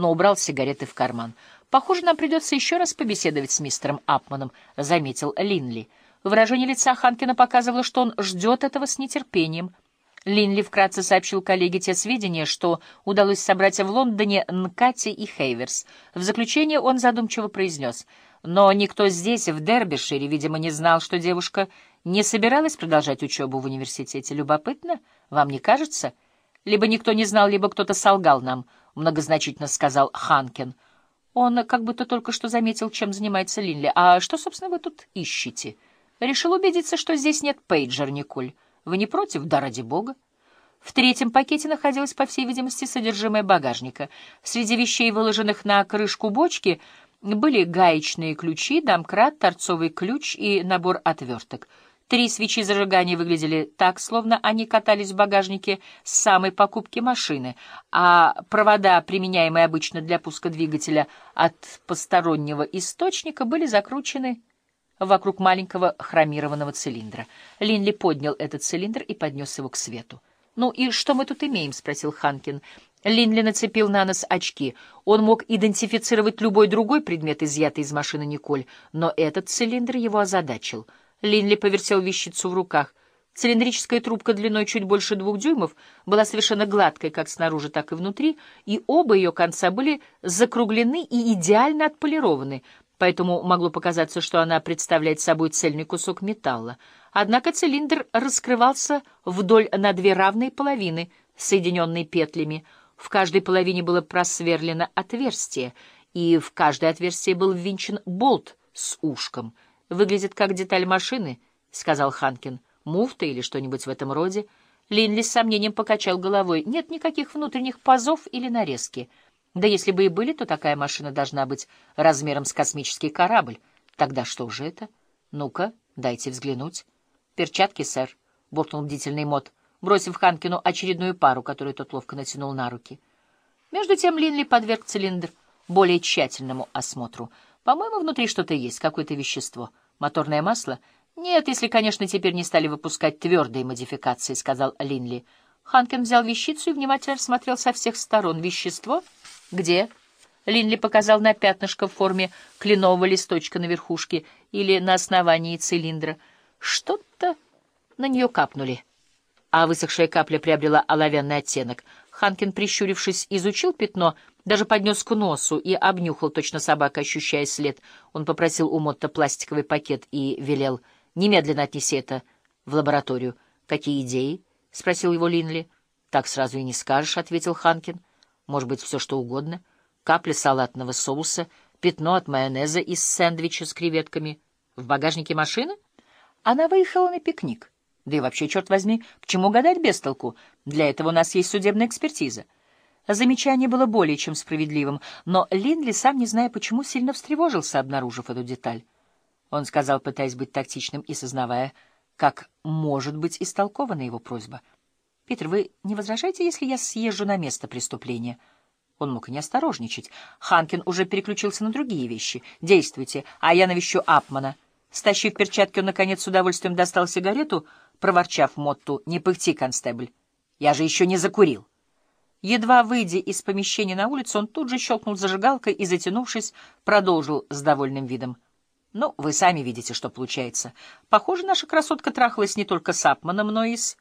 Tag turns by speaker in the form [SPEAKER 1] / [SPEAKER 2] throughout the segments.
[SPEAKER 1] но убрал сигареты в карман. «Похоже, нам придется еще раз побеседовать с мистером Апманом», — заметил Линли. Выражение лица Ханкина показывало, что он ждет этого с нетерпением. Линли вкратце сообщил коллеге те сведения, что удалось собрать в Лондоне Нкати и Хейверс. В заключение он задумчиво произнес. Но никто здесь, в Дербишире, видимо, не знал, что девушка не собиралась продолжать учебу в университете. Любопытно? Вам не кажется? Либо никто не знал, либо кто-то солгал нам, — многозначительно сказал Ханкин. Он как будто только что заметил, чем занимается Линли. «А что, собственно, вы тут ищете?» «Решил убедиться, что здесь нет пейджер, Николь. Вы не против? Да ради бога». В третьем пакете находилось, по всей видимости, содержимое багажника. Среди вещей, выложенных на крышку бочки, были гаечные ключи, домкрат, торцовый ключ и набор отверток — Три свечи зажигания выглядели так, словно они катались в багажнике с самой покупки машины, а провода, применяемые обычно для пуска двигателя от постороннего источника, были закручены вокруг маленького хромированного цилиндра. Линли поднял этот цилиндр и поднес его к свету. «Ну и что мы тут имеем?» — спросил Ханкин. Линли нацепил на нос очки. Он мог идентифицировать любой другой предмет, изъятый из машины Николь, но этот цилиндр его озадачил — Линли повертел вещицу в руках. Цилиндрическая трубка длиной чуть больше двух дюймов была совершенно гладкой как снаружи, так и внутри, и оба ее конца были закруглены и идеально отполированы, поэтому могло показаться, что она представляет собой цельный кусок металла. Однако цилиндр раскрывался вдоль на две равные половины, соединенные петлями. В каждой половине было просверлено отверстие, и в каждое отверстие был ввинчен болт с ушком — Выглядит как деталь машины, — сказал Ханкин. Муфта или что-нибудь в этом роде. Линли с сомнением покачал головой. Нет никаких внутренних пазов или нарезки. Да если бы и были, то такая машина должна быть размером с космический корабль. Тогда что же это? Ну-ка, дайте взглянуть. Перчатки, сэр, — буркнул бдительный мод, бросив Ханкину очередную пару, которую тот ловко натянул на руки. Между тем Линли подверг цилиндр более тщательному осмотру. По-моему, внутри что-то есть, какое-то вещество — Моторное масло? Нет, если, конечно, теперь не стали выпускать твердые модификации, — сказал Линли. Ханкен взял вещицу и внимательно рассмотрел со всех сторон. Вещество? Где? Линли показал на пятнышко в форме кленового листочка на верхушке или на основании цилиндра. Что-то на нее капнули. А высохшая капля приобрела оловянный оттенок. Ханкин, прищурившись, изучил пятно — даже поднес к носу и обнюхал точно собака, ощущая след. Он попросил у Мотта пластиковый пакет и велел немедленно отнеси это в лабораторию. «Какие идеи?» — спросил его Линли. «Так сразу и не скажешь», — ответил Ханкин. «Может быть, все что угодно. Капля салатного соуса, пятно от майонеза из сэндвича с креветками. В багажнике машины?» Она выехала на пикник. Да и вообще, черт возьми, к чему гадать без толку? Для этого у нас есть судебная экспертиза. Замечание было более чем справедливым, но Линли, сам не зная почему, сильно встревожился, обнаружив эту деталь. Он сказал, пытаясь быть тактичным и сознавая, как может быть истолкована его просьба. «Питер, вы не возражаете, если я съезжу на место преступления?» Он мог и не осторожничать. Ханкин уже переключился на другие вещи. «Действуйте, а я навещу Апмана». Стащив перчатки, он, наконец, с удовольствием достал сигарету, проворчав Мотту, «Не пыхти, констебль, я же еще не закурил». Едва выйдя из помещения на улицу, он тут же щелкнул зажигалкой и, затянувшись, продолжил с довольным видом. «Ну, вы сами видите, что получается. Похоже, наша красотка трахалась не только с Апманом, но и с...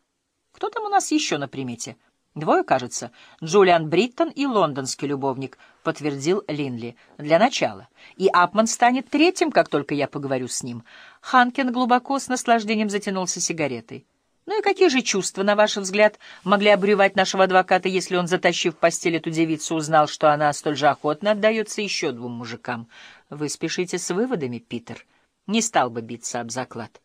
[SPEAKER 1] Кто там у нас еще на примете?» «Двое, кажется. Джулиан Бриттон и лондонский любовник», — подтвердил Линли. «Для начала. И Апман станет третьим, как только я поговорю с ним». Ханкин глубоко с наслаждением затянулся сигаретой. Ну и какие же чувства, на ваш взгляд, могли обревать нашего адвоката, если он, затащив в постель эту девицу, узнал, что она столь же охотно отдается еще двум мужикам? Вы спешите с выводами, Питер. Не стал бы биться об заклад.